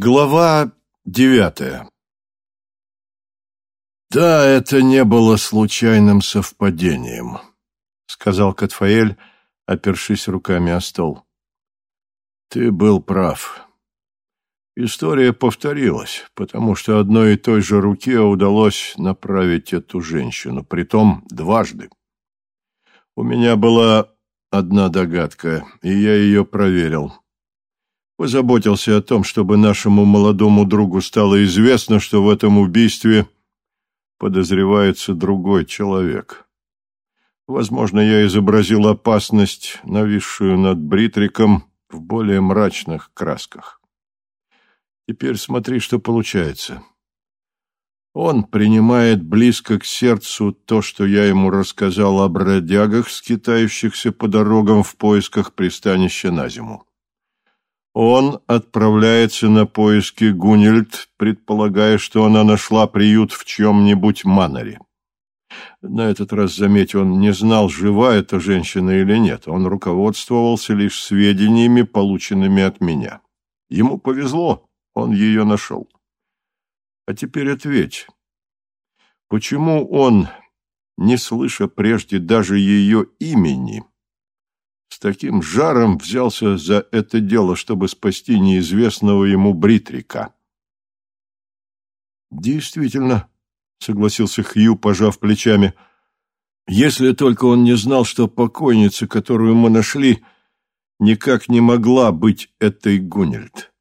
Глава девятая «Да, это не было случайным совпадением», — сказал Катфаэль, опершись руками о стол. «Ты был прав. История повторилась, потому что одной и той же руке удалось направить эту женщину, притом дважды. У меня была одна догадка, и я ее проверил» позаботился о том, чтобы нашему молодому другу стало известно, что в этом убийстве подозревается другой человек. Возможно, я изобразил опасность, нависшую над Бритриком, в более мрачных красках. Теперь смотри, что получается. Он принимает близко к сердцу то, что я ему рассказал о бродягах, скитающихся по дорогам в поисках пристанища на зиму. Он отправляется на поиски Гунильд, предполагая, что она нашла приют в чем-нибудь маноре. На этот раз, заметь, он не знал, жива эта женщина или нет. Он руководствовался лишь сведениями, полученными от меня. Ему повезло, он ее нашел. А теперь ответь, почему он, не слыша прежде даже ее имени, с таким жаром взялся за это дело, чтобы спасти неизвестного ему Бритрика. «Действительно», — согласился Хью, пожав плечами, — «если только он не знал, что покойница, которую мы нашли, никак не могла быть этой Гунельд.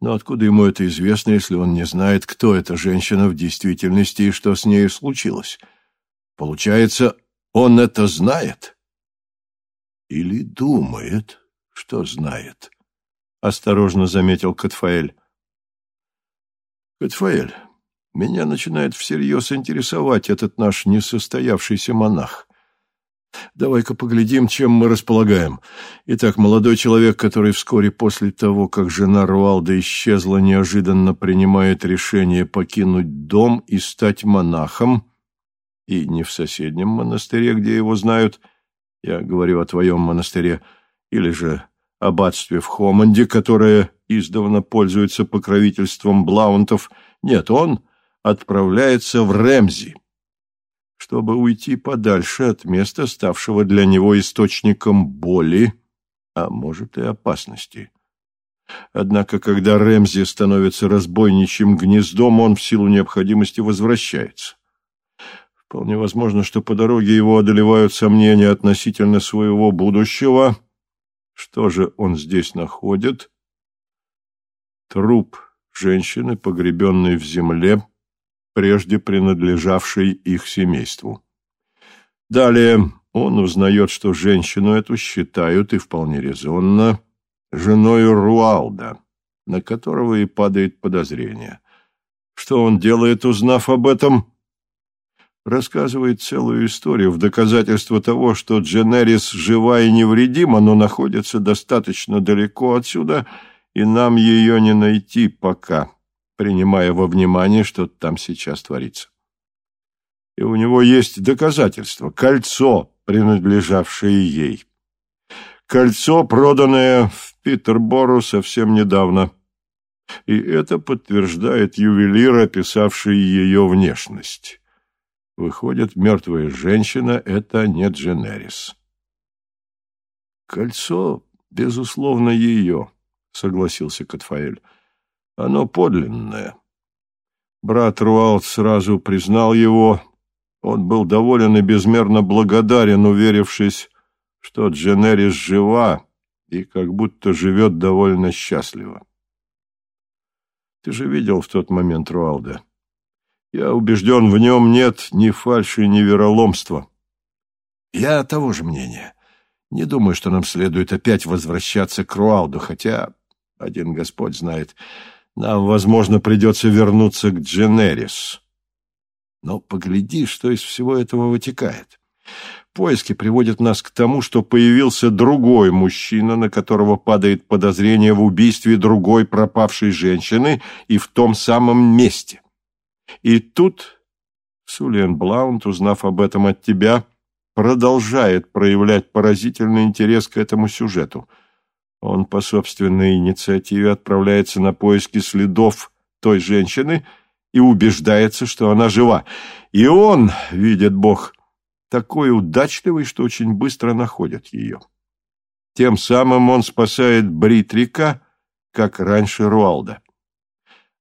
Но откуда ему это известно, если он не знает, кто эта женщина в действительности и что с ней случилось? Получается, он это знает?» Или думает, что знает, — осторожно заметил Катфаэль. Катфаэль, меня начинает всерьез интересовать этот наш несостоявшийся монах. Давай-ка поглядим, чем мы располагаем. Итак, молодой человек, который вскоре после того, как жена Руалда исчезла, неожиданно принимает решение покинуть дом и стать монахом, и не в соседнем монастыре, где его знают, — я говорю о твоем монастыре, или же аббатстве в Хоманде, которое издавна пользуется покровительством Блаунтов. Нет, он отправляется в Ремзи, чтобы уйти подальше от места, ставшего для него источником боли, а может и опасности. Однако, когда Ремзи становится разбойничьим гнездом, он в силу необходимости возвращается. Вполне возможно, что по дороге его одолевают сомнения относительно своего будущего. Что же он здесь находит? Труп женщины, погребенной в земле, прежде принадлежавшей их семейству. Далее он узнает, что женщину эту считают, и вполне резонно, женой Руалда, на которого и падает подозрение. Что он делает, узнав об этом? Рассказывает целую историю в доказательство того, что Дженерис жива и невредима, но находится достаточно далеко отсюда, и нам ее не найти пока, принимая во внимание, что там сейчас творится. И у него есть доказательство — кольцо, принадлежавшее ей. Кольцо, проданное в Питербору совсем недавно. И это подтверждает ювелир, описавший ее внешность. Выходит, мертвая женщина — это не Дженерис. «Кольцо, безусловно, ее», — согласился Катфаэль. «Оно подлинное». Брат Руалт сразу признал его. Он был доволен и безмерно благодарен, уверившись, что Дженерис жива и как будто живет довольно счастливо. Ты же видел в тот момент Руалда? Я убежден, в нем нет ни фальши, ни вероломства. Я того же мнения. Не думаю, что нам следует опять возвращаться к Руалду, хотя, один Господь знает, нам, возможно, придется вернуться к Дженерис. Но погляди, что из всего этого вытекает. Поиски приводят нас к тому, что появился другой мужчина, на которого падает подозрение в убийстве другой пропавшей женщины и в том самом месте. И тут Сулиан Блаунд, узнав об этом от тебя, продолжает проявлять поразительный интерес к этому сюжету. Он по собственной инициативе отправляется на поиски следов той женщины и убеждается, что она жива. И он, видит Бог, такой удачливый, что очень быстро находит ее. Тем самым он спасает Бритрика, как раньше Руалда.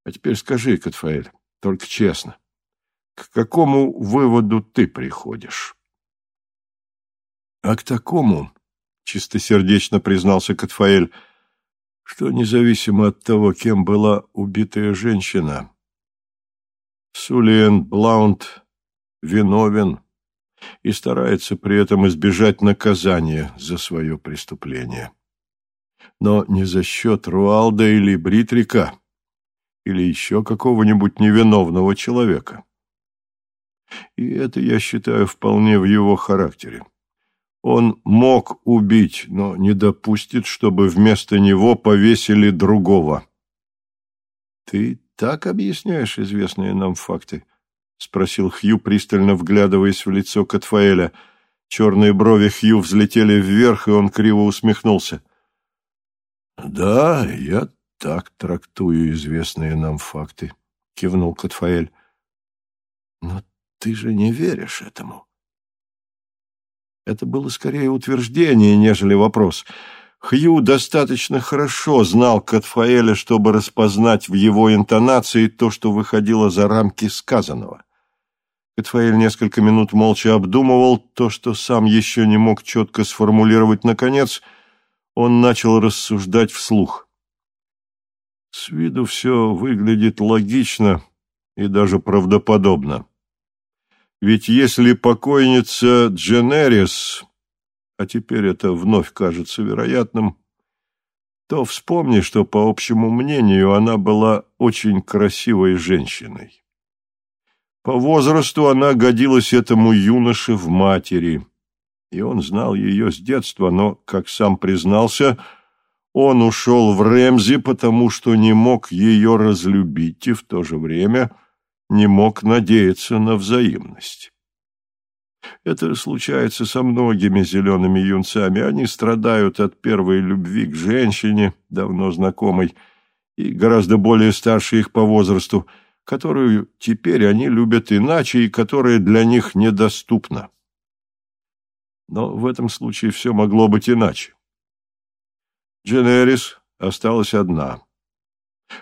А теперь скажи, Катфаэль, только честно, к какому выводу ты приходишь? А к такому, чистосердечно признался Катфаэль, что независимо от того, кем была убитая женщина, Сулиен Блаунд виновен и старается при этом избежать наказания за свое преступление. Но не за счет Руалда или Бритрика, или еще какого-нибудь невиновного человека. И это, я считаю, вполне в его характере. Он мог убить, но не допустит, чтобы вместо него повесили другого. Ты так объясняешь известные нам факты? — спросил Хью, пристально вглядываясь в лицо Катфаэля. Черные брови Хью взлетели вверх, и он криво усмехнулся. — Да, я так трактую известные нам факты, — кивнул Катфаэль. — Но ты же не веришь этому. Это было скорее утверждение, нежели вопрос. Хью достаточно хорошо знал Катфаэля, чтобы распознать в его интонации то, что выходило за рамки сказанного. Катфаэль несколько минут молча обдумывал то, что сам еще не мог четко сформулировать наконец, он начал рассуждать вслух. С виду все выглядит логично и даже правдоподобно. Ведь если покойница Дженерис, а теперь это вновь кажется вероятным, то вспомни, что, по общему мнению, она была очень красивой женщиной. По возрасту она годилась этому юноше в матери, и он знал ее с детства, но, как сам признался, он ушел в Ремзи, потому что не мог ее разлюбить и в то же время не мог надеяться на взаимность. Это случается со многими зелеными юнцами. Они страдают от первой любви к женщине, давно знакомой, и гораздо более старше их по возрасту – которую теперь они любят иначе и которая для них недоступна. Но в этом случае все могло быть иначе. Дженерис осталась одна.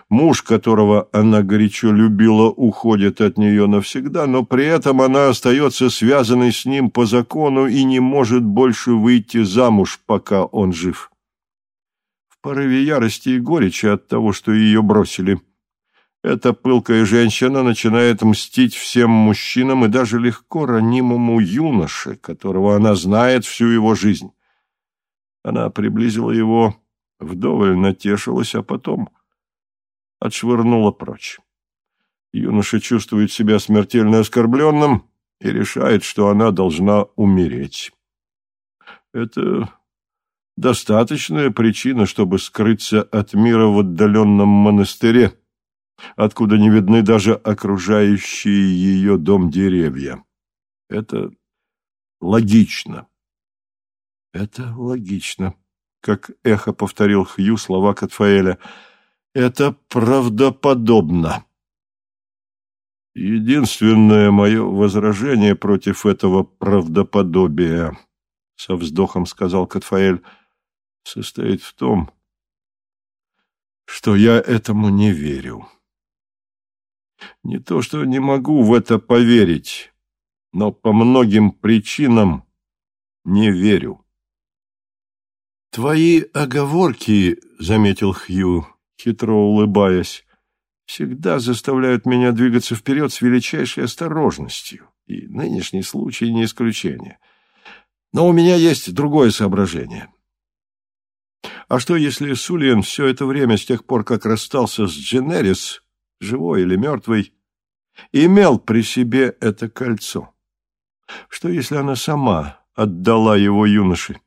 Муж, которого она горячо любила, уходит от нее навсегда, но при этом она остается связанной с ним по закону и не может больше выйти замуж, пока он жив. В порыве ярости и горечи от того, что ее бросили – эта пылкая женщина начинает мстить всем мужчинам и даже легко ранимому юноше, которого она знает всю его жизнь. Она приблизила его, вдоволь натешилась, а потом отшвырнула прочь. Юноша чувствует себя смертельно оскорбленным и решает, что она должна умереть. Это достаточная причина, чтобы скрыться от мира в отдаленном монастыре, откуда не видны даже окружающие ее дом деревья. Это логично. Это логично, как эхо повторил Хью слова Катфаэля. Это правдоподобно. Единственное мое возражение против этого правдоподобия, со вздохом сказал Катфаэль, состоит в том, что я этому не верю. Не то, что не могу в это поверить, но по многим причинам не верю. «Твои оговорки, — заметил Хью, хитро улыбаясь, — всегда заставляют меня двигаться вперед с величайшей осторожностью, и нынешний случай не исключение. Но у меня есть другое соображение. А что, если Сулиен все это время, с тех пор, как расстался с Дженерис, живой или мертвый, имел при себе это кольцо. Что, если она сама отдала его юноше?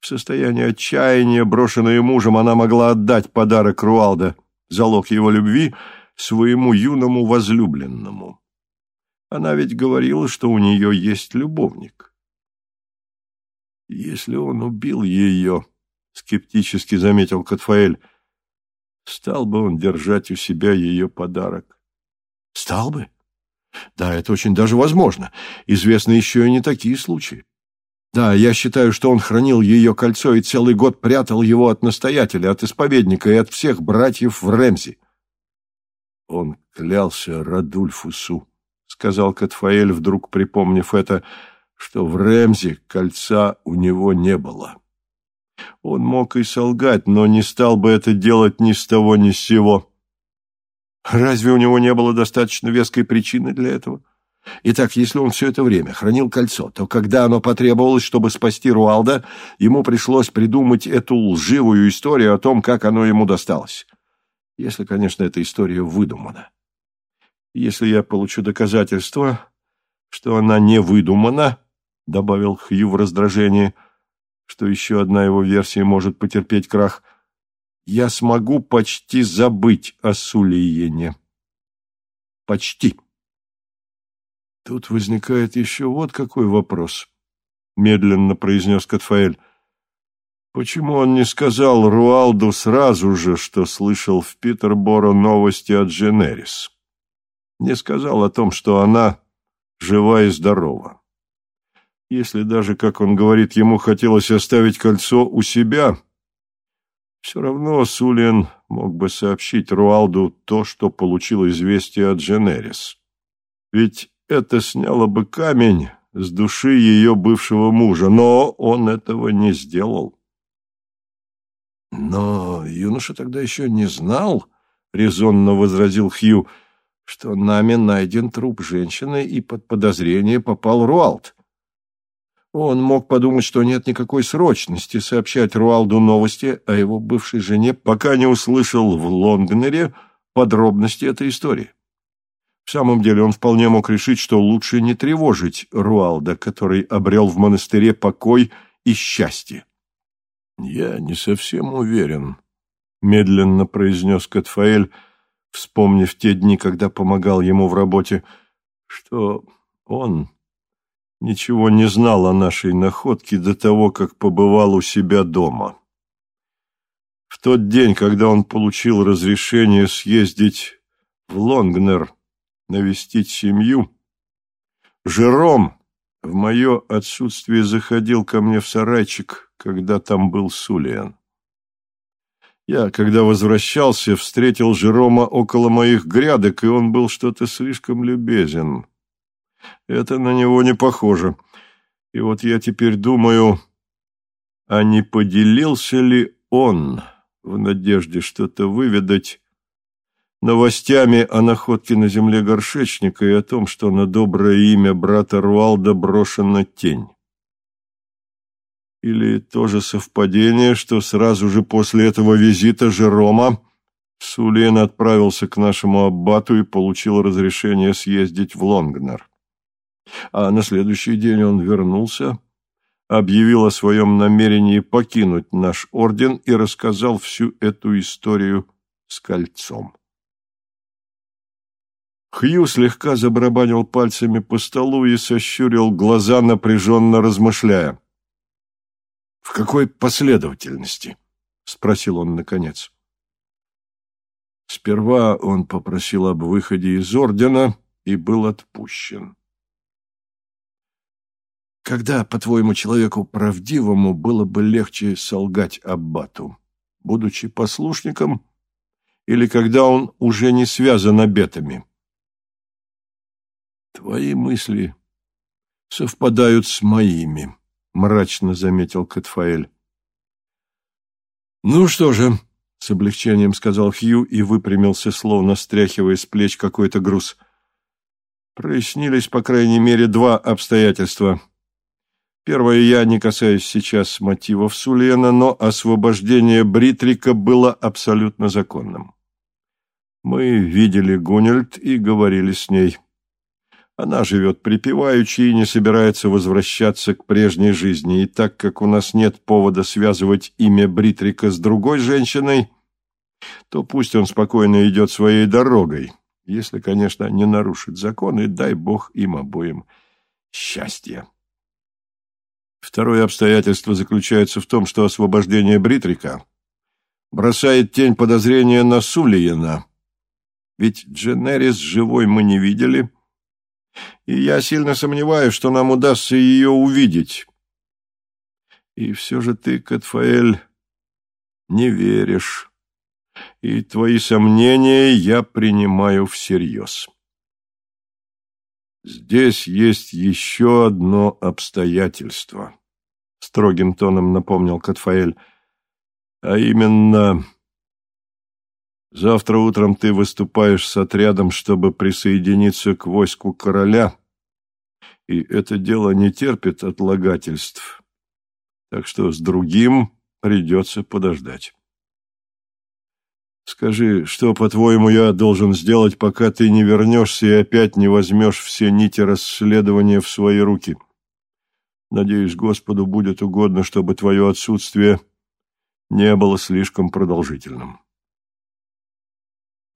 В состоянии отчаяния, брошенная мужем, она могла отдать подарок Руалда, залог его любви, своему юному возлюбленному. Она ведь говорила, что у нее есть любовник. Если он убил ее, — скептически заметил Катфаэль. Стал бы он держать у себя ее подарок? Стал бы? Да, это очень даже возможно. Известны еще и не такие случаи. Да, я считаю, что он хранил ее кольцо и целый год прятал его от настоятеля, от исповедника и от всех братьев в Ремзи. Он клялся Радульфусу, — сказал Катфаэль, вдруг припомнив это, что в Ремзе кольца у него не было. Он мог и солгать, но не стал бы это делать ни с того ни с сего. Разве у него не было достаточно веской причины для этого? Итак, если он все это время хранил кольцо, то когда оно потребовалось, чтобы спасти Руалда, ему пришлось придумать эту лживую историю о том, как оно ему досталось. Если, конечно, эта история выдумана. Если я получу доказательства, что она не выдумана, — добавил Хью в раздражении, что еще одна его версия может потерпеть крах, — я смогу почти забыть о Сулиене. Почти. Тут возникает еще вот какой вопрос, — медленно произнес Катфаэль. Почему он не сказал Руалду сразу же, что слышал в Питерборо новости от Дженерис? не сказал о том, что она жива и здорова. Если даже, как он говорит, ему хотелось оставить кольцо у себя, все равно Сулиен мог бы сообщить Руалду то, что получил известие от Дженерис. Ведь это сняло бы камень с души ее бывшего мужа, но он этого не сделал. «Но юноша тогда еще не знал», — резонно возразил Хью, — что нами найден труп женщины, и под подозрение попал Руалд. Он мог подумать, что нет никакой срочности сообщать Руалду новости о его бывшей жене, пока не услышал в Лонгнере подробности этой истории. В самом деле он вполне мог решить, что лучше не тревожить Руалда, который обрел в монастыре покой и счастье. «Я не совсем уверен», — медленно произнес Катфаэль, — вспомнив те дни, когда помогал ему в работе, что он ничего не знал о нашей находке до того, как побывал у себя дома. В тот день, когда он получил разрешение съездить в Лонгнер навестить семью, Жером в мое отсутствие заходил ко мне в сарайчик, когда там был Сулиан. Я, когда возвращался, встретил Жерома около моих грядок, и он был что-то слишком любезен. Это на него не похоже. И вот я теперь думаю, а не поделился ли он, в надежде что-то выведать, новостями о находке на земле горшечника и о том, что на доброе имя брата Руалда брошена тень. Или тоже совпадение, что сразу же после этого визита Жерома Сулиен отправился к нашему аббату и получил разрешение съездить в Лонгнер. А на следующий день он вернулся, объявил о своем намерении покинуть наш орден и рассказал всю эту историю с кольцом. Хью слегка забарабанил пальцами по столу и сощурил глаза, напряженно размышляя. В какой последовательности? спросил он наконец. Сперва он попросил об выходе из ордена и был отпущен. Когда, по-твоему, человеку правдивому было бы легче солгать аббату, будучи послушником, или когда он уже не связан обетами? Твои мысли совпадают с моими, мрачно заметил Катфаэль. Ну что же, с облегчением сказал Хью и выпрямился, словно стряхивая с плеч какой-то груз. Прояснились, по крайней мере, два обстоятельства. Первое, я не касаюсь сейчас мотивов Сулена, но освобождение Бритрика было абсолютно законным. Мы видели Гунельд и говорили с ней. Она живет припеваючи и не собирается возвращаться к прежней жизни, и так как у нас нет повода связывать имя Бритрика с другой женщиной, то пусть он спокойно идет своей дорогой, если, конечно, не нарушит закон, и дай бог им обоим счастья. Второе обстоятельство заключается в том, что освобождение Бритрика бросает тень подозрения на Сулиена. Ведь Дженерис живой мы не видели, и я сильно сомневаюсь, что нам удастся ее увидеть. И все же ты, Катфаэль, не веришь, и твои сомнения я принимаю всерьез. Здесь есть еще одно обстоятельство, — строгим тоном напомнил Катфаэль, — а именно... Завтра утром ты выступаешь с отрядом, чтобы присоединиться к войску короля, и это дело не терпит отлагательств, так что с другим придется подождать. Скажи, что, по-твоему, я должен сделать, пока ты не вернешься и опять не возьмешь все нити расследования в свои руки? Надеюсь, Господу будет угодно, чтобы твое отсутствие не было слишком продолжительным.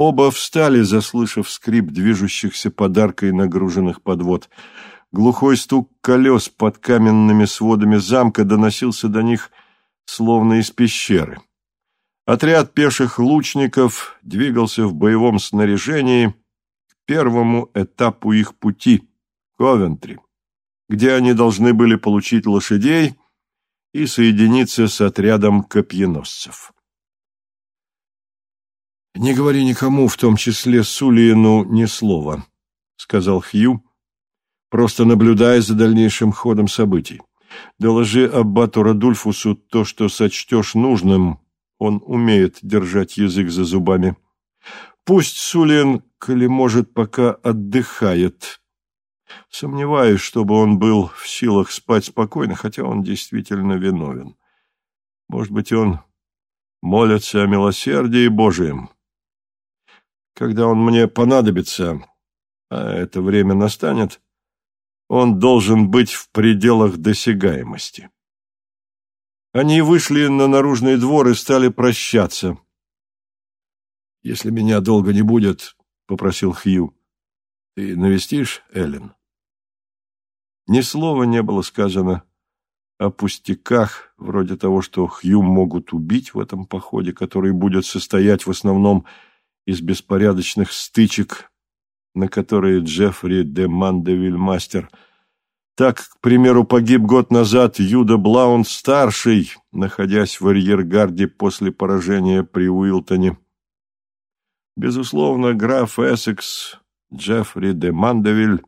Оба встали, заслышав скрип движущихся подаркой нагруженных подвод. Глухой стук колес под каменными сводами замка доносился до них, словно из пещеры. Отряд пеших лучников двигался в боевом снаряжении к первому этапу их пути – Ковентри, где они должны были получить лошадей и соединиться с отрядом копьеносцев. «Не говори никому, в том числе Сулиену, ни слова», — сказал Хью, просто наблюдая за дальнейшим ходом событий. «Доложи аббату Радульфусу то, что сочтешь нужным, он умеет держать язык за зубами. Пусть Сулин, коли может, пока отдыхает. Сомневаюсь, чтобы он был в силах спать спокойно, хотя он действительно виновен. Может быть, он молится о милосердии Божием. Когда он мне понадобится, а это время настанет, он должен быть в пределах досягаемости. Они вышли на наружный двор и стали прощаться. «Если меня долго не будет, — попросил Хью, — ты навестишь Эллен?» Ни слова не было сказано о пустяках, вроде того, что Хью могут убить в этом походе, который будет состоять в основном из беспорядочных стычек, на которые Джеффри де Мандевиль-мастер — так, к примеру, погиб год назад Юда Блаун-старший, находясь в арьергарде после поражения при Уилтоне. Безусловно, граф Эссекс, Джеффри де Мандевиль,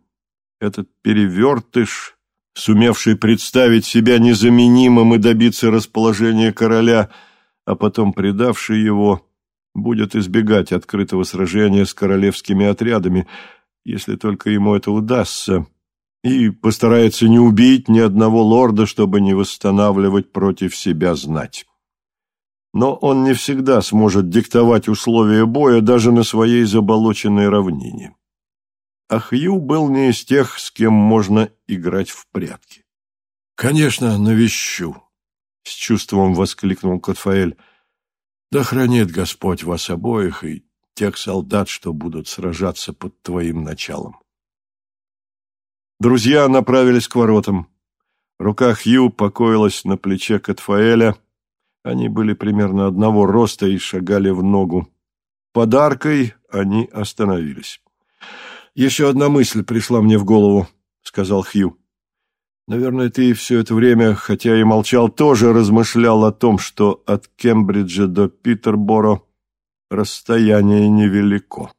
этот перевертыш, сумевший представить себя незаменимым и добиться расположения короля, а потом предавший его, будет избегать открытого сражения с королевскими отрядами, если только ему это удастся и постарается не убить ни одного лорда, чтобы не восстанавливать против себя знать. Но он не всегда сможет диктовать условия боя даже на своей заболоченной равнине. А Хью был не из тех, с кем можно играть в прятки. «Конечно, навещу», — с чувством воскликнул Котфаэль. «Да хранит Господь вас обоих и тех солдат, что будут сражаться под твоим началом». Друзья направились к воротам. Рука Хью покоилась на плече Катфаэля. Они были примерно одного роста и шагали в ногу. Подаркой они остановились. «Еще одна мысль пришла мне в голову», — сказал Хью. «Наверное, ты все это время, хотя и молчал, тоже размышлял о том, что от Кембриджа до Питерборо расстояние невелико».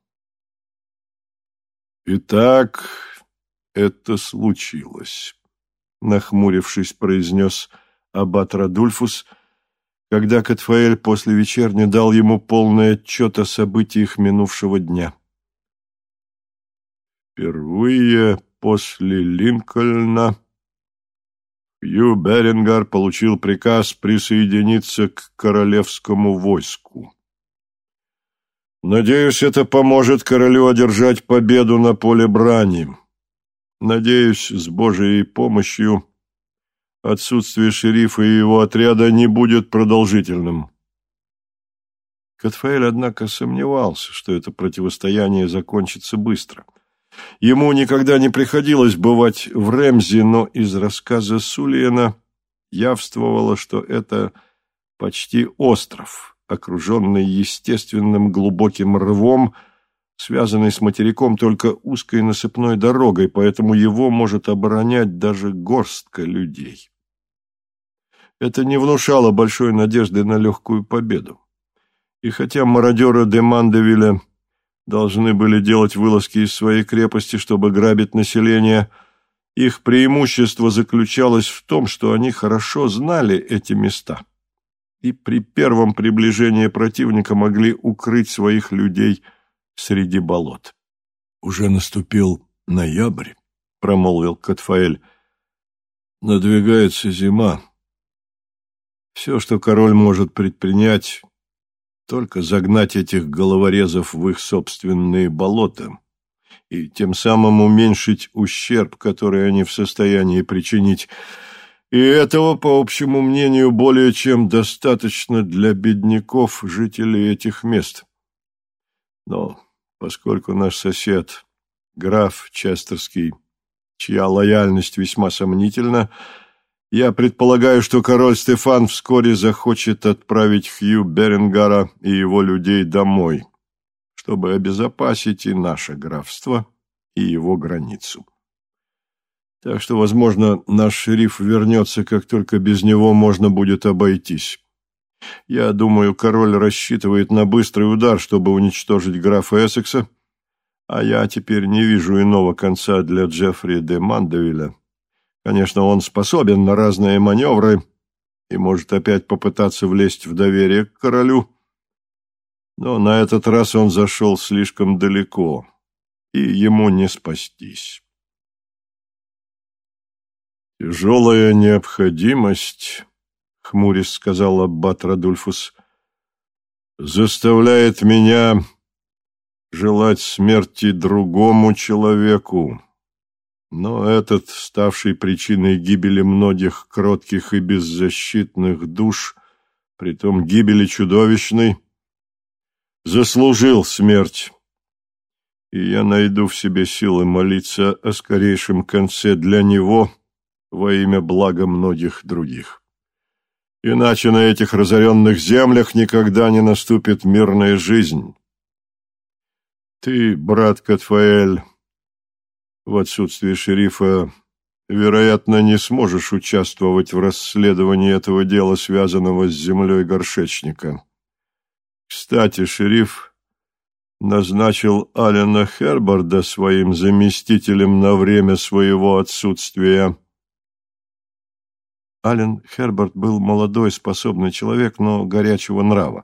«Итак, это случилось», — нахмурившись, произнес аббат Радульфус, когда Катфаэль после вечерни дал ему полный отчет о событиях минувшего дня. Впервые после Линкольна Хью Берингар получил приказ присоединиться к королевскому войску. Надеюсь, это поможет королю одержать победу на поле брани. Надеюсь, с Божьей помощью отсутствие шерифа и его отряда не будет продолжительным. Катфаэль, однако, сомневался, что это противостояние закончится быстро. Ему никогда не приходилось бывать в Ремзе, но из рассказа Сулиена явствовало, что это почти остров, окруженный естественным глубоким рвом, связанный с материком только узкой насыпной дорогой, поэтому его может оборонять даже горстка людей. Это не внушало большой надежды на легкую победу. И хотя мародеры де Мандевиля должны были делать вылазки из своей крепости, чтобы грабить население, их преимущество заключалось в том, что они хорошо знали эти места и при первом приближении противника могли укрыть своих людей среди болот. «Уже наступил ноябрь», — промолвил Катфаэль. «Надвигается зима. Все, что король может предпринять, только загнать этих головорезов в их собственные болота и тем самым уменьшить ущерб, который они в состоянии причинить. И этого, по общему мнению, более чем достаточно для бедняков, жителей этих мест. Но поскольку наш сосед, граф Честерский, чья лояльность весьма сомнительна, я предполагаю, что король Стефан вскоре захочет отправить Хью Беренгара и его людей домой, чтобы обезопасить и наше графство, и его границу. Так что, возможно, наш шериф вернется, как только без него можно будет обойтись. Я думаю, король рассчитывает на быстрый удар, чтобы уничтожить графа Эссекса, а я теперь не вижу иного конца для Джеффри де Мандевиля, Конечно, он способен на разные маневры и может опять попытаться влезть в доверие к королю, но на этот раз он зашел слишком далеко, и ему не спастись. «Тяжелая необходимость», — хмурясь сказал аббат Радульфус, — «заставляет меня желать смерти другому человеку, но этот, ставший причиной гибели многих кротких и беззащитных душ, притом гибели чудовищной, заслужил смерть. И я найду в себе силы молиться о скорейшем конце для него во имя блага многих других. Иначе на этих разоренных землях никогда не наступит мирная жизнь. Ты, брат Катфаэль, в отсутствие шерифа, вероятно, не сможешь участвовать в расследовании этого дела, связанного с землей горшечника. Кстати, шериф назначил Алена Херборда своим заместителем на время своего отсутствия. Ален Херберт был молодой, способный человек, но горячего нрава.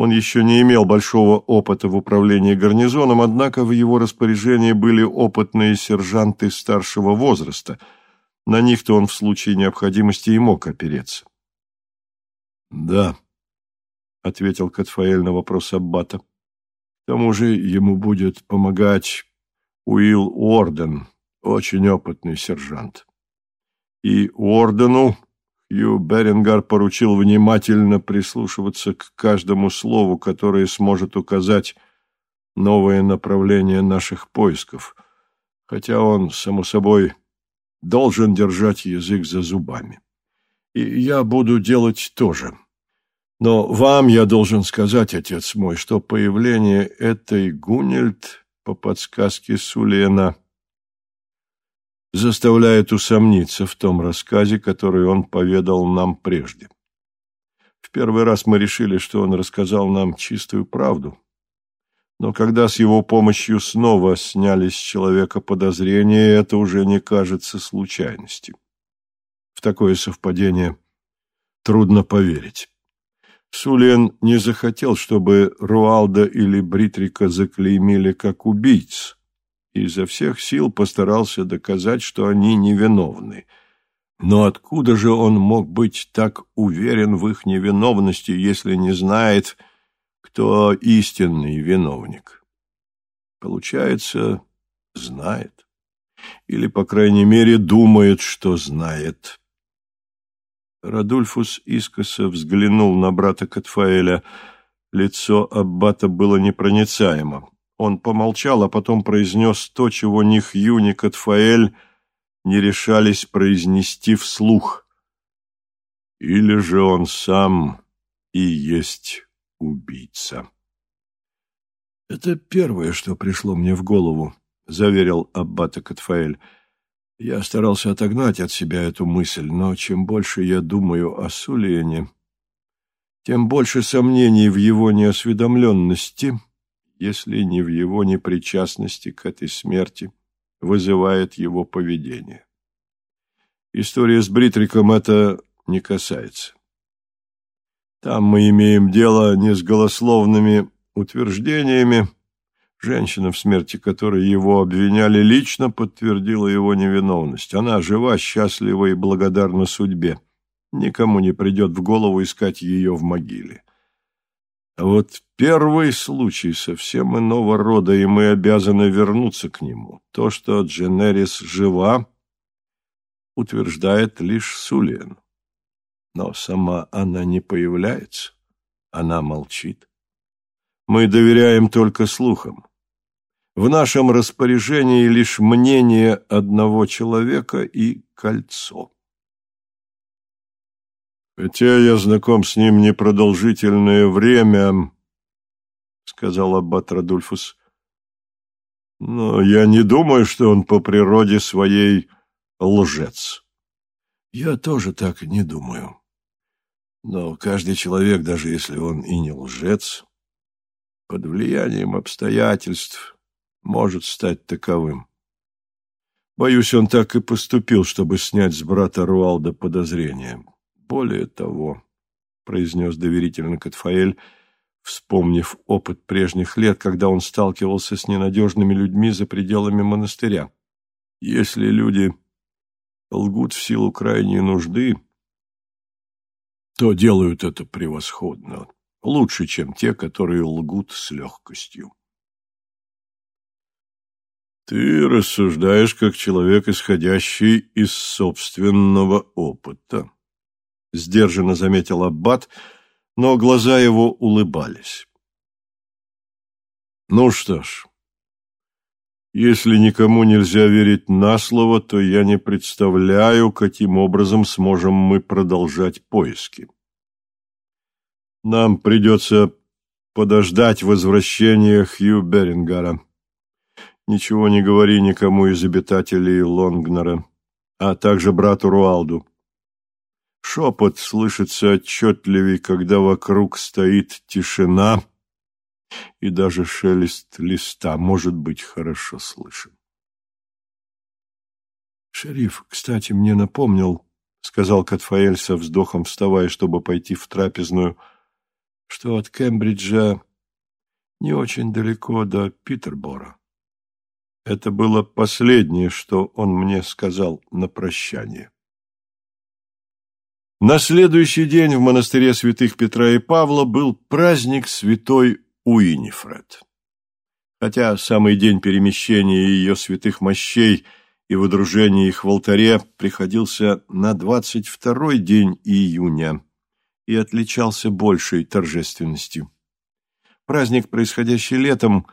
Он еще не имел большого опыта в управлении гарнизоном, однако в его распоряжении были опытные сержанты старшего возраста. На них-то он в случае необходимости и мог опереться. «Да», — ответил Катфаэль на вопрос Аббата. «К тому же ему будет помогать Уилл Уорден, очень опытный сержант. И Уордену Хью Берингар поручил внимательно прислушиваться к каждому слову, которое сможет указать новое направление наших поисков, хотя он, само собой, должен держать язык за зубами. И я буду делать то же. Но вам я должен сказать, отец мой, что появление этой Гунельд по подсказке Сулена — заставляет усомниться в том рассказе, который он поведал нам прежде. В первый раз мы решили, что он рассказал нам чистую правду. Но когда с его помощью снова сняли с человека подозрения, это уже не кажется случайностью. В такое совпадение трудно поверить. Сулиен не захотел, чтобы Руалда или Бритрика заклеймили как убийц, и изо всех сил постарался доказать, что они невиновны. Но откуда же он мог быть так уверен в их невиновности, если не знает, кто истинный виновник? Получается, знает. Или, по крайней мере, думает, что знает. Радульфус искоса взглянул на брата Катфаэля. Лицо аббата было непроницаемо. Он помолчал, а потом произнес то, чего ни Хью, ни Катфаэль не решались произнести вслух. или же он сам и есть убийца. «Это первое, что пришло мне в голову», — заверил Аббата Катфаэль. «Я старался отогнать от себя эту мысль, но чем больше я думаю о Сулиене, тем больше сомнений в его неосведомленности, если не в его непричастности к этой смерти, вызывает его поведение. История с Бритриком это не касается. Там мы имеем дело не с голословными утверждениями. Женщина, в смерти которой его обвиняли, лично подтвердила его невиновность. Она жива, счастлива и благодарна судьбе. Никому не придет в голову искать ее в могиле. А вот первый случай совсем иного рода, и мы обязаны вернуться к нему. То, что Дженерис жива, утверждает лишь Сулиен. Но сама она не появляется, она молчит. Мы доверяем только слухам. В нашем распоряжении лишь мнение одного человека и кольцо. Хотя я знаком с ним непродолжительное время, — сказал аббат Радульфус, — но я не думаю, что он по природе своей лжец. Я тоже так не думаю. Но каждый человек, даже если он и не лжец, под влиянием обстоятельств может стать таковым. Боюсь, он так и поступил, чтобы снять с брата Руалда подозрения. Более того, — произнес доверительно Катфаэль, вспомнив опыт прежних лет, когда он сталкивался с ненадежными людьми за пределами монастыря. Если люди лгут в силу крайней нужды, то делают это превосходно, лучше, чем те, которые лгут с легкостью. Ты рассуждаешь как человек, исходящий из собственного опыта, — сдержанно заметил Аббат, но глаза его улыбались. Ну что ж, если никому нельзя верить на слово, то я не представляю, каким образом сможем мы продолжать поиски. Нам придется подождать возвращения Хью Берингара. Ничего не говори никому из обитателей Лонгнера, а также брату Руалду. Шепот слышится отчетливей, когда вокруг стоит тишина — и даже шелест листа может быть хорошо слышен. «Шериф, кстати, мне напомнил, — сказал Катфаэль со вздохом, вставая, чтобы пойти в трапезную, — что от Кембриджа не очень далеко до Питербора. Это было последнее, что он мне сказал на прощание. На следующий день в монастыре святых Петра и Павла был праздник святой Уинифред. Хотя самый день перемещения ее святых мощей и выдружения их в алтаре приходился на двадцать второй день июня и отличался большей торжественностью. Праздник, происходящий летом,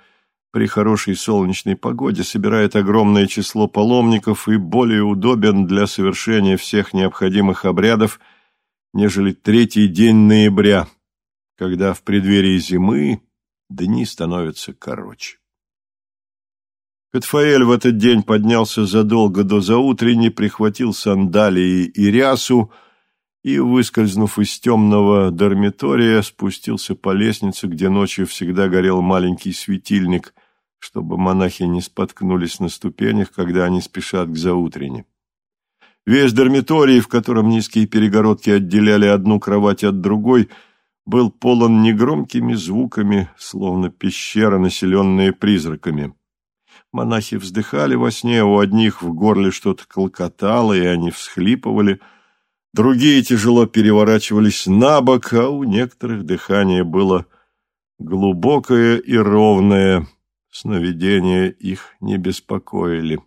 при хорошей солнечной погоде собирает огромное число паломников и более удобен для совершения всех необходимых обрядов, нежели третий день ноября, когда в преддверии зимы дни становятся короче. Катфаэль в этот день поднялся задолго до заутренней, прихватил сандалии и рясу и, выскользнув из темного дармитория, спустился по лестнице, где ночью всегда горел маленький светильник, чтобы монахи не споткнулись на ступенях, когда они спешат к заутрене. Весь дармиторий, в котором низкие перегородки отделяли одну кровать от другой, — был полон негромкими звуками, словно пещера, населенная призраками. Монахи вздыхали во сне, у одних в горле что-то клокотало, и они всхлипывали, другие тяжело переворачивались на бок, а у некоторых дыхание было глубокое и ровное, сновидения их не беспокоили.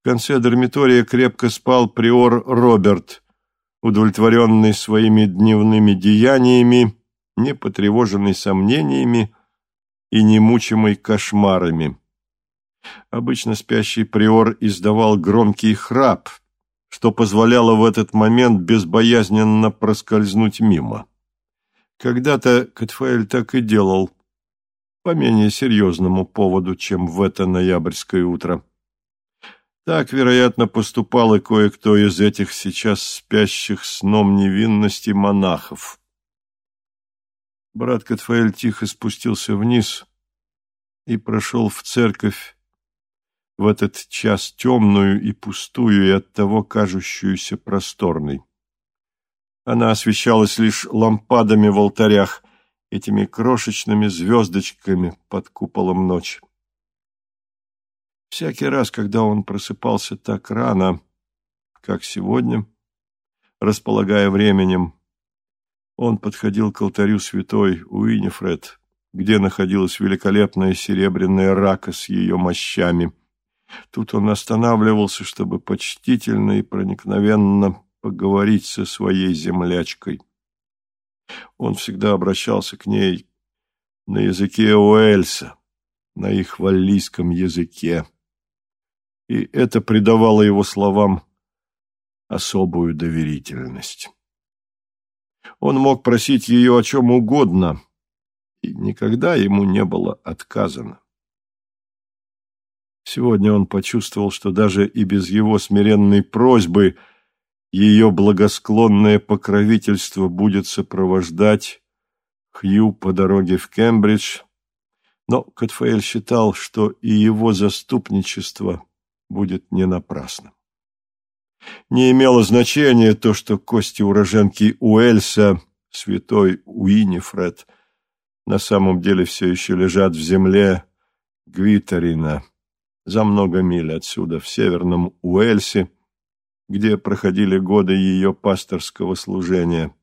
В конце дармитория крепко спал приор Роберт, удовлетворенный своими дневными деяниями, не потревоженный сомнениями и не мучимый кошмарами. Обычно спящий приор издавал громкий храп, что позволяло в этот момент безбоязненно проскользнуть мимо. Когда-то Катфаэль так и делал, по менее серьезному поводу, чем в это ноябрьское утро. Так, вероятно, поступал и кое-кто из этих сейчас спящих сном невинности монахов. Брат Катфаэль тихо спустился вниз и прошел в церковь в этот час темную и пустую и оттого кажущуюся просторной. Она освещалась лишь лампадами в алтарях, этими крошечными звездочками под куполом ночи. Всякий раз, когда он просыпался так рано, как сегодня, располагая временем, он подходил к алтарю святой Уинифред, где находилась великолепная серебряная рака с ее мощами. Тут он останавливался, чтобы почтительно и проникновенно поговорить со своей землячкой. Он всегда обращался к ней на языке Уэльса, на их валлийском языке и это придавало его словам особую доверительность. Он мог просить ее о чем угодно, и никогда ему не было отказано. Сегодня он почувствовал, что даже и без его смиренной просьбы ее благосклонное покровительство будет сопровождать Хью по дороге в Кембридж, но Катфаэль считал, что и его заступничество будет не напрасным. Не имело значения то, что кости уроженки Уэльса, святой Уинифред, на самом деле все еще лежат в земле Гвитарина, за много миль отсюда, в северном Уэльсе, где проходили годы ее пасторского служения.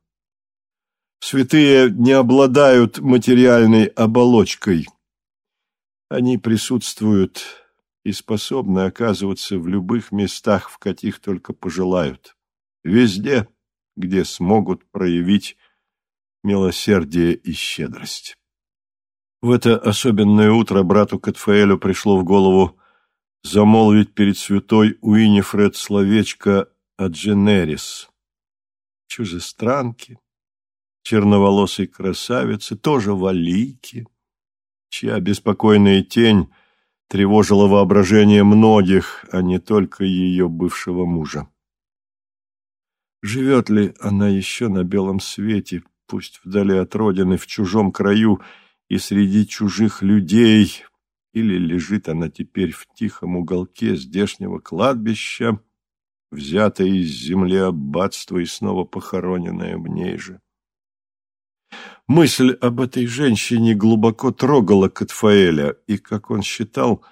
Святые не обладают материальной оболочкой. Они присутствуют и способны оказываться в любых местах, в каких только пожелают, везде, где смогут проявить милосердие и щедрость. В это особенное утро брату Катфаэлю пришло в голову замолвить перед святой Уинифред словечко о Дженерис, чужестранке, черноволосой красавице, тоже валийке, чья беспокойная тень тревожило воображение многих, а не только ее бывшего мужа. Живет ли она еще на белом свете, пусть вдали от родины, в чужом краю и среди чужих людей, или лежит она теперь в тихом уголке здешнего кладбища, взятая из земли аббатства и снова похороненная в ней же? Мысль об этой женщине глубоко трогала Катфаэля и, как он считал,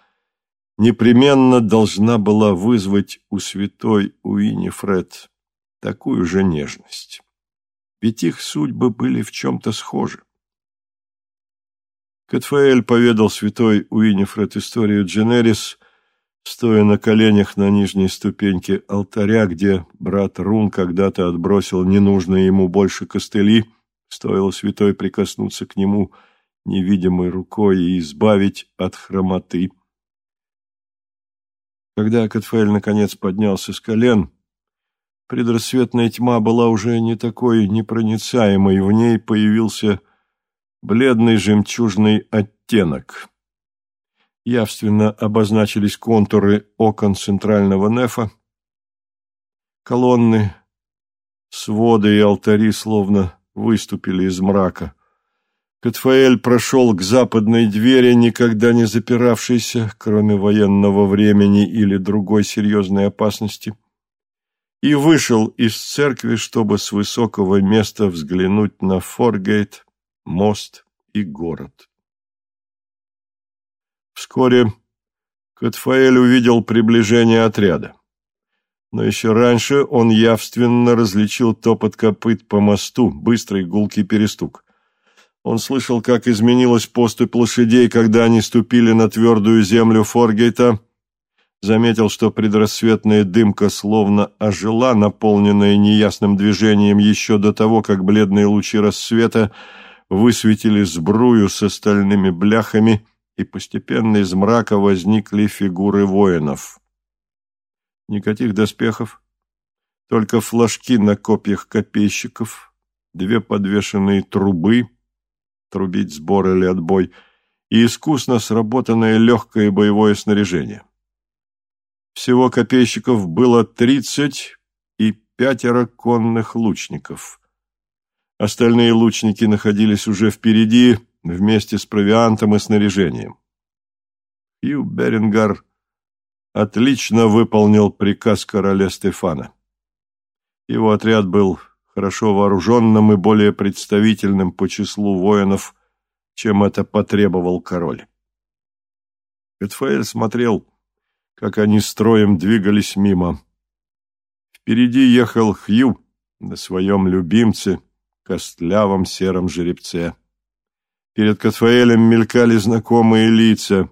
непременно должна была вызвать у святой Уинифред такую же нежность. Ведь их судьбы были в чем-то схожи. Катфаэль поведал святой Уинифред историю Дженерис, стоя на коленях на нижней ступеньке алтаря, где брат Рун когда-то отбросил ненужные ему больше костыли, Стоило святой прикоснуться к нему невидимой рукой и избавить от хромоты. Когда Катфаэль наконец поднялся с колен, предрассветная тьма была уже не такой непроницаемой, в ней появился бледный жемчужный оттенок. Явственно обозначились контуры окон центрального нефа, колонны, своды и алтари словно выступили из мрака. Катфаэль прошел к западной двери, никогда не запиравшейся, кроме военного времени или другой серьезной опасности, и вышел из церкви, чтобы с высокого места взглянуть на Форгейт, мост и город. Вскоре Катфаэль увидел приближение отряда но еще раньше он явственно различил топот копыт по мосту, быстрый гулкий перестук. Он слышал, как изменилась поступь лошадей, когда они ступили на твердую землю Форгейта, заметил, что предрассветная дымка словно ожила, наполненная неясным движением еще до того, как бледные лучи рассвета высветили сбрую с остальными бляхами, и постепенно из мрака возникли фигуры воинов. Никаких доспехов, только флажки на копьях копейщиков, две подвешенные трубы, трубить сбор или отбой, и искусно сработанное легкое боевое снаряжение. Всего копейщиков было тридцать и пятеро конных лучников. Остальные лучники находились уже впереди, вместе с провиантом и снаряжением. Хью Берингар отлично выполнил приказ короля Стефана. Его отряд был хорошо вооруженным и более представительным по числу воинов, чем это потребовал король. Петфаэль смотрел, как они строем двигались мимо. Впереди ехал Хью на своем любимце, костлявом сером жеребце. Перед Катфаэлем мелькали знакомые лица.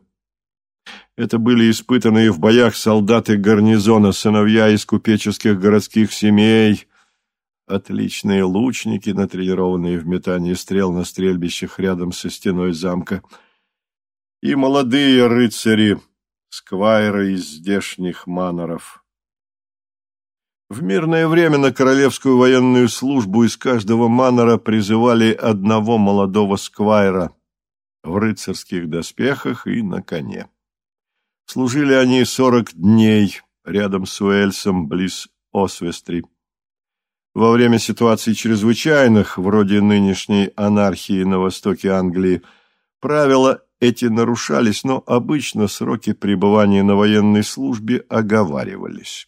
Это были испытанные в боях солдаты гарнизона, сыновья из купеческих городских семей, отличные лучники, натренированные в метании стрел на стрельбищах рядом со стеной замка, и молодые рыцари, сквайры из здешних маноров. В мирное время на королевскую военную службу из каждого манора призывали одного молодого сквайра в рыцарских доспехах и на коне. Служили они сорок дней рядом с Уэльсом, близ Освестри. Во время ситуаций чрезвычайных, вроде нынешней анархии на востоке Англии, правила эти нарушались, но обычно сроки пребывания на военной службе оговаривались.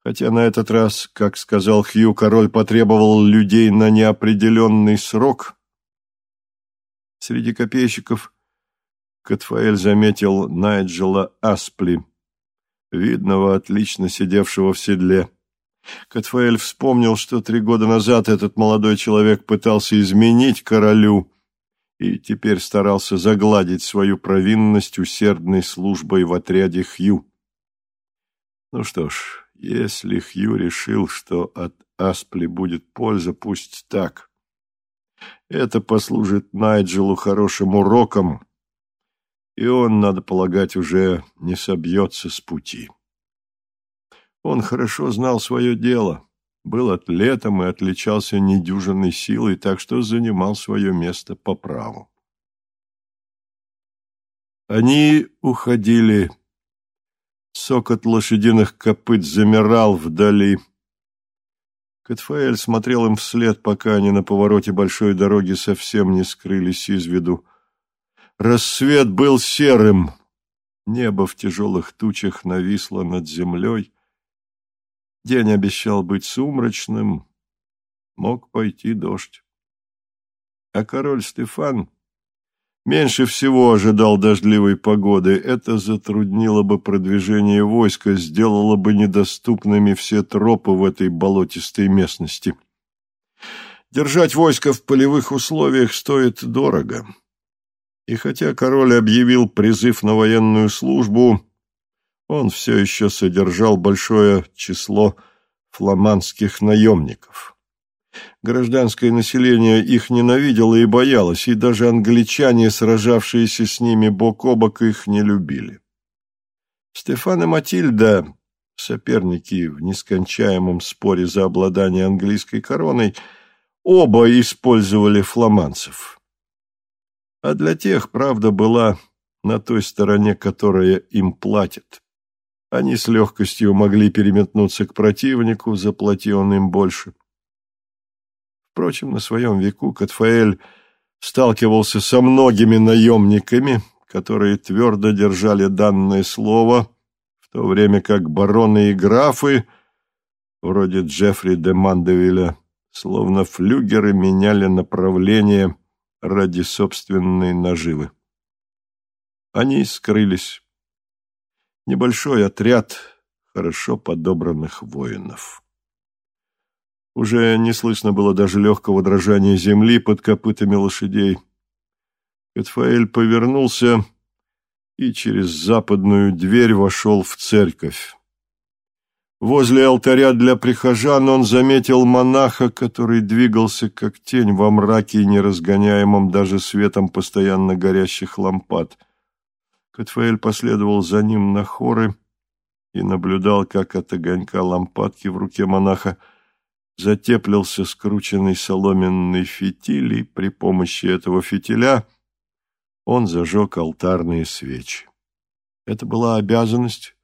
Хотя на этот раз, как сказал Хью, король потребовал людей на неопределенный срок. Среди копейщиков Катфаэль заметил Найджела Аспли, видного, отлично сидевшего в седле. Катфаэль вспомнил, что три года назад этот молодой человек пытался изменить королю и теперь старался загладить свою провинность усердной службой в отряде Хью. Ну что ж, если Хью решил, что от Аспли будет польза, пусть так. Это послужит Найджелу хорошим уроком, и он, надо полагать, уже не собьется с пути. Он хорошо знал свое дело, был атлетом и отличался недюжинной силой, так что занимал свое место по праву. Они уходили Сокот лошадиных копыт замирал вдали. Катфаэль смотрел им вслед, пока они на повороте большой дороги совсем не скрылись из виду. Рассвет был серым, небо в тяжелых тучах нависло над землей. День обещал быть сумрачным, мог пойти дождь. А король Стефан Меньше всего ожидал дождливой погоды. Это затруднило бы продвижение войска, сделало бы недоступными все тропы в этой болотистой местности. Держать войско в полевых условиях стоит дорого. И хотя король объявил призыв на военную службу, он все еще содержал большое число фламандских наемников. Гражданское население их ненавидело и боялось, и даже англичане, сражавшиеся с ними бок о бок, их не любили. Стефан и Матильда, соперники в нескончаемом споре за обладание английской короной, оба использовали фламандцев. А для тех правда была на той стороне, которая им платит. Они с легкостью могли переметнуться к противнику, заплати он им больше. Впрочем, на своем веку Катфаэль сталкивался со многими наемниками, которые твердо держали данное слово, в то время как бароны и графы, вроде Джеффри де Мандевиля, словно флюгеры меняли направление ради собственной наживы. Они скрылись. Небольшой отряд хорошо подобранных воинов. Уже не слышно было даже легкого дрожания земли под копытами лошадей. Катфаэль повернулся и через западную дверь вошел в церковь. Возле алтаря для прихожан он заметил монаха, который двигался как тень во мраке, неразгоняемом даже светом постоянно горящих лампад. Катфаэль последовал за ним на хоры и наблюдал, как от огонька лампадки в руке монаха затеплился скрученный соломенный фитиль, и при помощи этого фитиля он зажег алтарные свечи. Это была обязанность,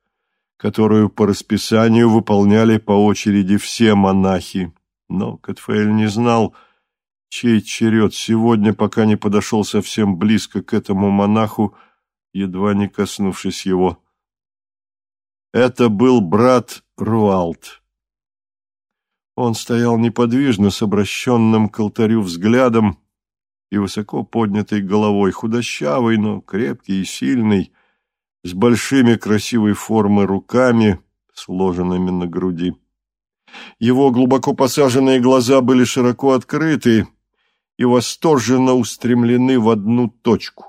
которую по расписанию выполняли по очереди все монахи, но Катфаэль не знал, чей черед сегодня, пока не подошел совсем близко к этому монаху, едва не коснувшись его. Это был брат Руалт. Он стоял неподвижно, с обращенным к алтарю взглядом и высоко поднятой головой, худощавый, но крепкий и сильный, с большими красивой формы руками, сложенными на груди. Его глубоко посаженные глаза были широко открыты и восторженно устремлены в одну точку.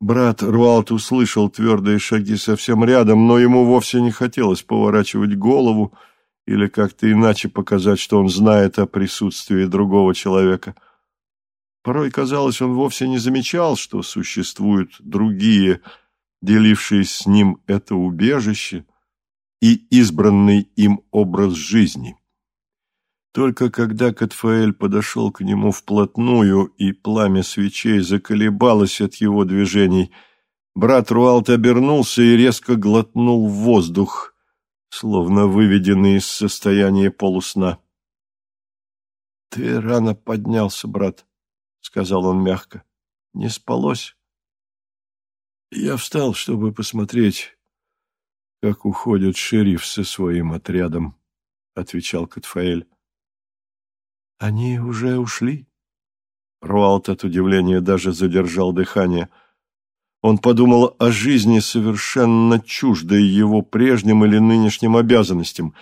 Брат Руалт услышал твердые шаги совсем рядом, но ему вовсе не хотелось поворачивать голову, или как-то иначе показать, что он знает о присутствии другого человека. Порой, казалось, он вовсе не замечал, что существуют другие, делившие с ним это убежище и избранный им образ жизни. Только когда Катфаэль подошел к нему вплотную, и пламя свечей заколебалось от его движений, брат Руалт обернулся и резко глотнул воздух — словно выведенный из состояния полусна. — Ты рано поднялся, брат, — сказал он мягко. — Не спалось? Я встал, чтобы посмотреть, как уходит шериф со своим отрядом, — отвечал Катфаэль. — Они уже ушли? Руалт от удивления даже задержал дыхание — он подумал о жизни, совершенно чуждой его прежним или нынешним обязанностям.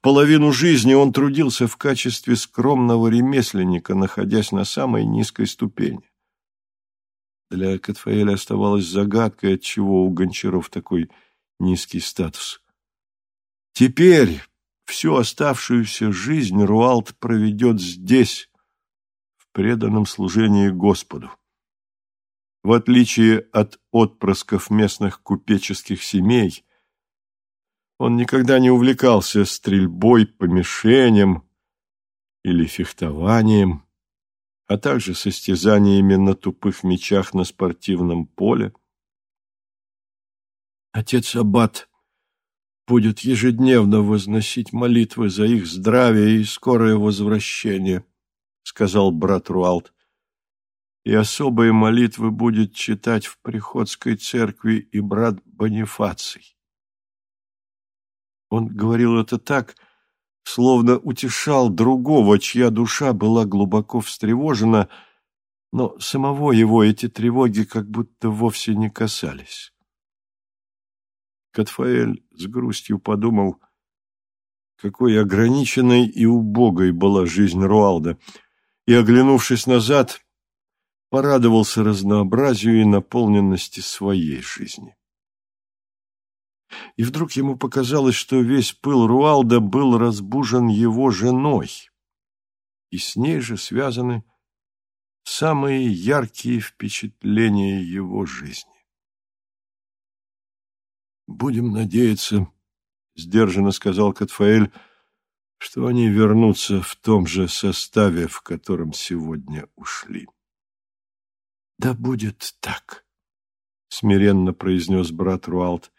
Половину жизни он трудился в качестве скромного ремесленника, находясь на самой низкой ступени. Для Катфаэля оставалось загадкой, отчего у Гончаров такой низкий статус. Теперь всю оставшуюся жизнь Руалт проведет здесь, в преданном служении Господу. В отличие от отпрысков местных купеческих семей, он никогда не увлекался стрельбой по мишеням или фехтованием, а также состязаниями на тупых мечах на спортивном поле. Отец Аббат будет ежедневно возносить молитвы за их здравие и скорое возвращение, — сказал брат Руалт и особые молитвы будет читать в приходской церкви и брат Бонифаций. Он говорил это так, словно утешал другого, чья душа была глубоко встревожена, но самого его эти тревоги как будто вовсе не касались. Катфаэль с грустью подумал, какой ограниченной и убогой была жизнь Руалда, и, оглянувшись назад, порадовался разнообразию и наполненности своей жизни. И вдруг ему показалось, что весь пыл Руалда был разбужен его женой, и с ней же связаны самые яркие впечатления его жизни. «Будем надеяться», — сдержанно сказал Катфаэль, — что они вернутся в том же составе, в котором сегодня ушли. Да будет так, смиренно произнес брат Руалт.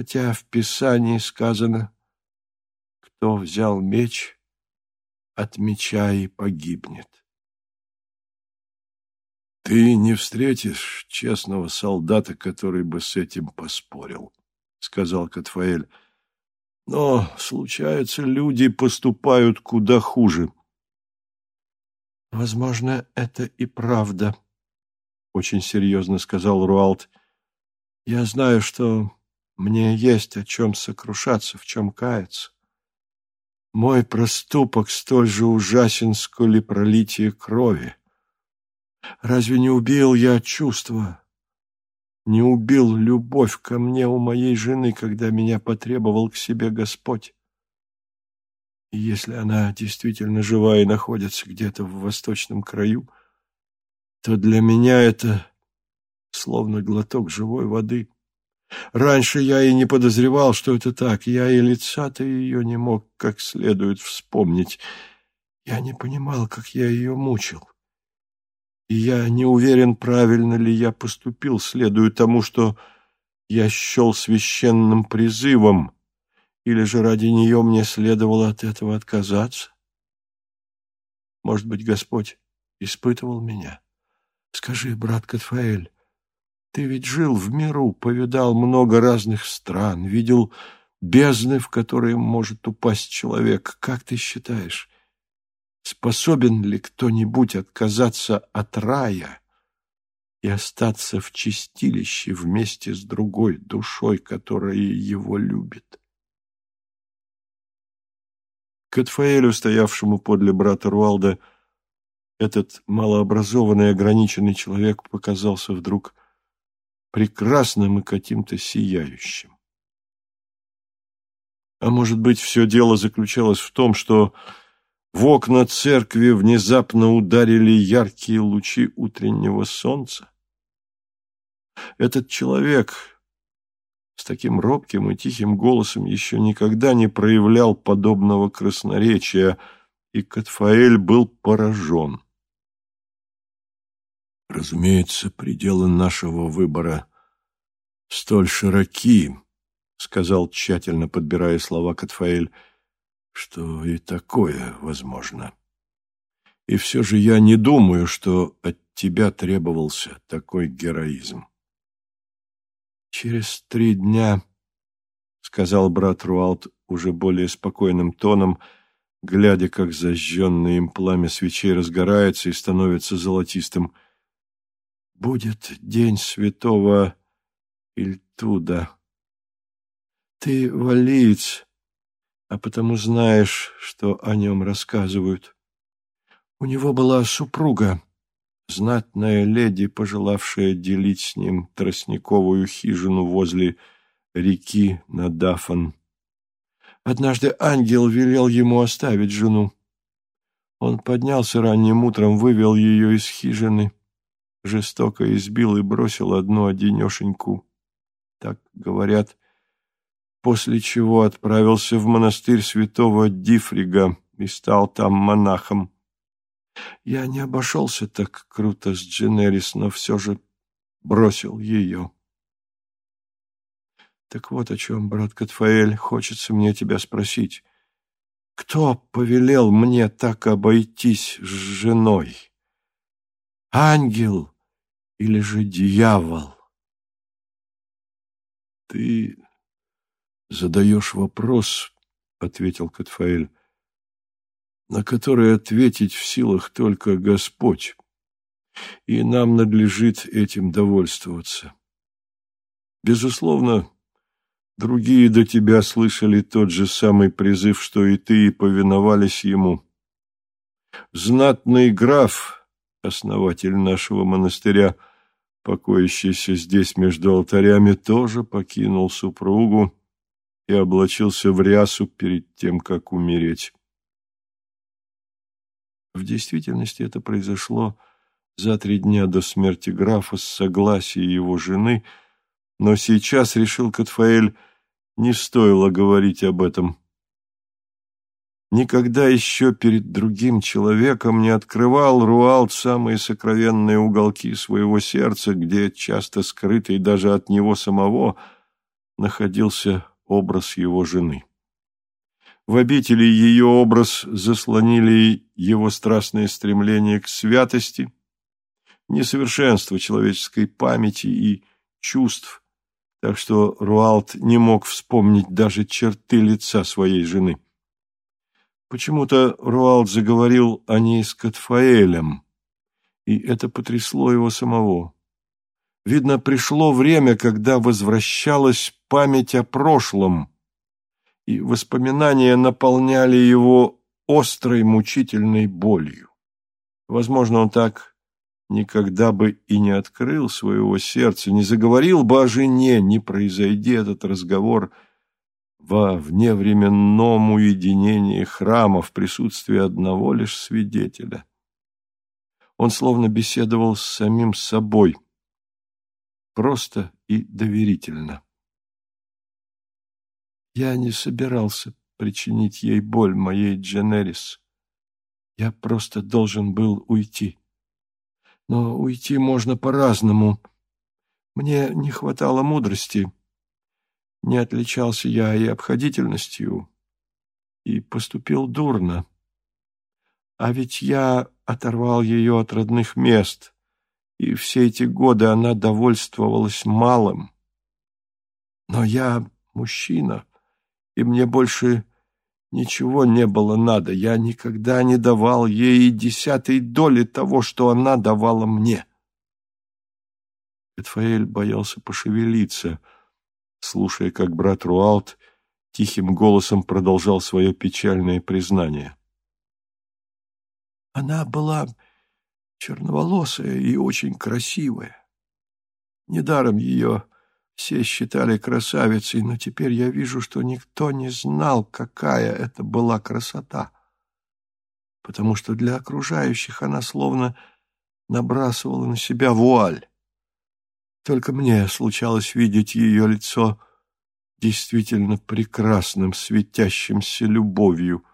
Хотя в Писании сказано, кто взял меч, от меча и погибнет. Ты не встретишь честного солдата, который бы с этим поспорил, сказал Катфаэль. Но случается, люди поступают куда хуже. Возможно, это и правда, очень серьезно сказал Руалт. Я знаю, что мне есть о чем сокрушаться, в чем каяться. Мой проступок столь же ужасен, сколь пролитие крови. Разве не убил я чувства? Не убил любовь ко мне у моей жены, когда меня потребовал к себе Господь? И если она действительно жива и находится где-то в восточном краю, то для меня это словно глоток живой воды. Раньше я и не подозревал, что это так. Я и лица-то ее не мог как следует вспомнить. Я не понимал, как я ее мучил. И я не уверен, правильно ли я поступил, следуя тому, что я счел священным призывом, или же ради нее мне следовало от этого отказаться. Может быть, Господь испытывал меня? Скажи, брат Катфаэль, ты ведь жил в миру, повидал много разных стран, видел бездны, в которые может упасть человек. Как ты считаешь, способен ли кто-нибудь отказаться от рая и остаться в чистилище вместе с другой душой, которая его любит? Катфаэлю, стоявшему подле брата Руалда, этот малообразованный ограниченный человек показался вдруг прекрасным и каким-то сияющим. А может быть, все дело заключалось в том, что в окна церкви внезапно ударили яркие лучи утреннего солнца? Этот человек с таким робким и тихим голосом еще никогда не проявлял подобного красноречия, и Катфаэль был поражен. Разумеется, пределы нашего выбора столь широки, сказал, тщательно подбирая слова Катфаэль, что и такое возможно. И все же я не думаю, что от тебя требовался такой героизм. Через три дня, сказал брат Руалт уже более спокойным тоном, глядя, как зажженное им пламя свечей разгорается и становится золотистым, — будет день святого Ильтуда. Ты валиец, а потому знаешь, что о нем рассказывают. У него была супруга, знатная леди, пожелавшая делить с ним тростниковую хижину возле реки Надафан. Однажды ангел велел ему оставить жену. Он поднялся ранним утром, вывел ее из хижины жестоко избил и бросил одну одинешеньку. Так говорят, после чего отправился в монастырь святого Дифрига и стал там монахом. Я не обошелся так круто с Дженерис, но все же бросил ее. Так вот о чем, брат Катфаэль, хочется мне тебя спросить. Кто повелел мне так обойтись с женой? Ангел или же дьявол? Ты задаешь вопрос, — ответил Катфаэль, — на который ответить в силах только Господь, и нам надлежит этим довольствоваться. Безусловно, другие до тебя слышали тот же самый призыв, что и ты, и повиновались ему. Знатный граф — основатель нашего монастыря, покоящийся здесь между алтарями, тоже покинул супругу и облачился в рясу перед тем, как умереть. В действительности это произошло за три дня до смерти графа с согласия его жены, но сейчас, решил Катфаэль, не стоило говорить об этом. Никогда еще перед другим человеком не открывал Руалт самые сокровенные уголки своего сердца, где, часто скрытый даже от него самого, находился образ его жены. В обители ее образ заслонили его страстное стремление к святости, несовершенство человеческой памяти и чувств, так что Руалт не мог вспомнить даже черты лица своей жены. Почему-то Руалд заговорил о ней с Катфаэлем, и это потрясло его самого. Видно, пришло время, когда возвращалась память о прошлом, и воспоминания наполняли его острой мучительной болью. Возможно, он так никогда бы и не открыл своего сердца, не заговорил бы о жене, не произойди этот разговор – во вневременном уединении храма в присутствии одного лишь свидетеля. Он словно беседовал с самим собой, просто и доверительно. Я не собирался причинить ей боль, моей Дженерис. Я просто должен был уйти. Но уйти можно по-разному. Мне не хватало мудрости. Не отличался я и обходительностью, и поступил дурно. А ведь я оторвал ее от родных мест, и все эти годы она довольствовалась малым. Но я мужчина, и мне больше ничего не было надо. Я никогда не давал ей десятой доли того, что она давала мне. Этфаэль боялся пошевелиться, слушая, как брат Руалт тихим голосом продолжал свое печальное признание. Она была черноволосая и очень красивая. Недаром ее все считали красавицей, но теперь я вижу, что никто не знал, какая это была красота, потому что для окружающих она словно набрасывала на себя вуаль. Только мне случалось видеть ее лицо действительно прекрасным, светящимся любовью.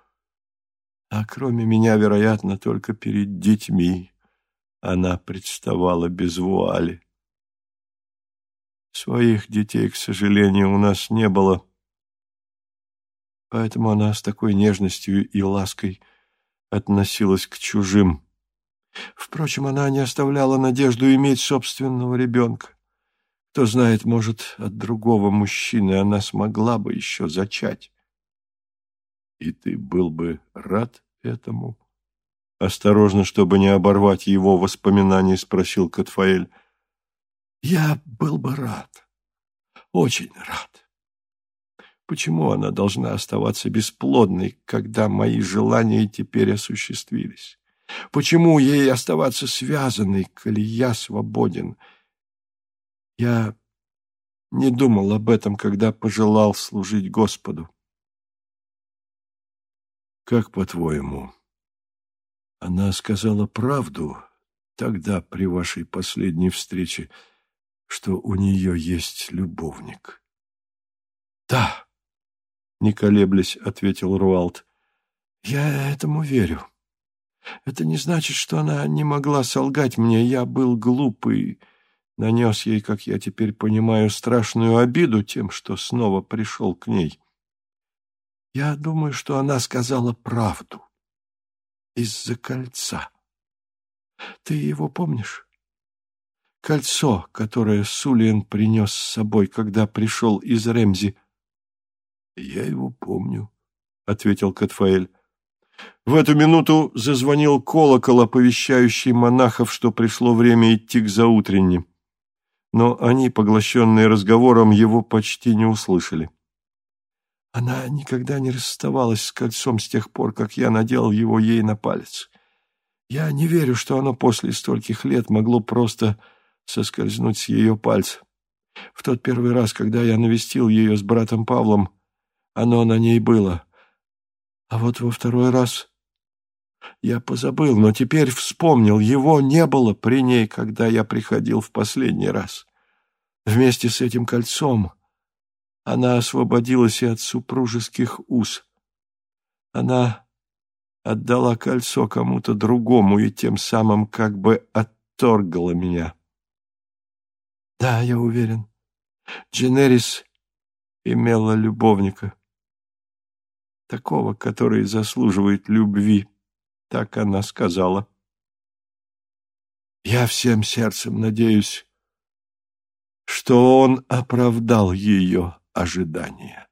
А кроме меня, вероятно, только перед детьми она представала без вуали. Своих детей, к сожалению, у нас не было, поэтому она с такой нежностью и лаской относилась к чужим. Впрочем, она не оставляла надежду иметь собственного ребенка. Кто знает, может, от другого мужчины она смогла бы еще зачать. И ты был бы рад этому? Осторожно, чтобы не оборвать его воспоминаний, спросил Катфаэль. Я был бы рад, очень рад. Почему она должна оставаться бесплодной, когда мои желания теперь осуществились? Почему ей оставаться связанной, коли я свободен — я не думал об этом, когда пожелал служить Господу. Как по-твоему, она сказала правду тогда при вашей последней встрече, что у нее есть любовник? Да, не колеблясь, ответил Руалт. Я этому верю. Это не значит, что она не могла солгать мне. Я был глупый нанес ей, как я теперь понимаю, страшную обиду тем, что снова пришел к ней. Я думаю, что она сказала правду. Из-за кольца. Ты его помнишь? Кольцо, которое Сулиен принес с собой, когда пришел из Ремзи. Я его помню, — ответил Катфаэль. В эту минуту зазвонил колокол, оповещающий монахов, что пришло время идти к заутренним но они, поглощенные разговором, его почти не услышали. Она никогда не расставалась с кольцом с тех пор, как я надел его ей на палец. Я не верю, что оно после стольких лет могло просто соскользнуть с ее пальца. В тот первый раз, когда я навестил ее с братом Павлом, оно на ней было. А вот во второй раз я позабыл, но теперь вспомнил, его не было при ней, когда я приходил в последний раз. Вместе с этим кольцом она освободилась и от супружеских уз. Она отдала кольцо кому-то другому и тем самым как бы отторгла меня. Да, я уверен, Дженерис имела любовника, такого, который заслуживает любви. Так она сказала. Я всем сердцем надеюсь, что он оправдал ее ожидания.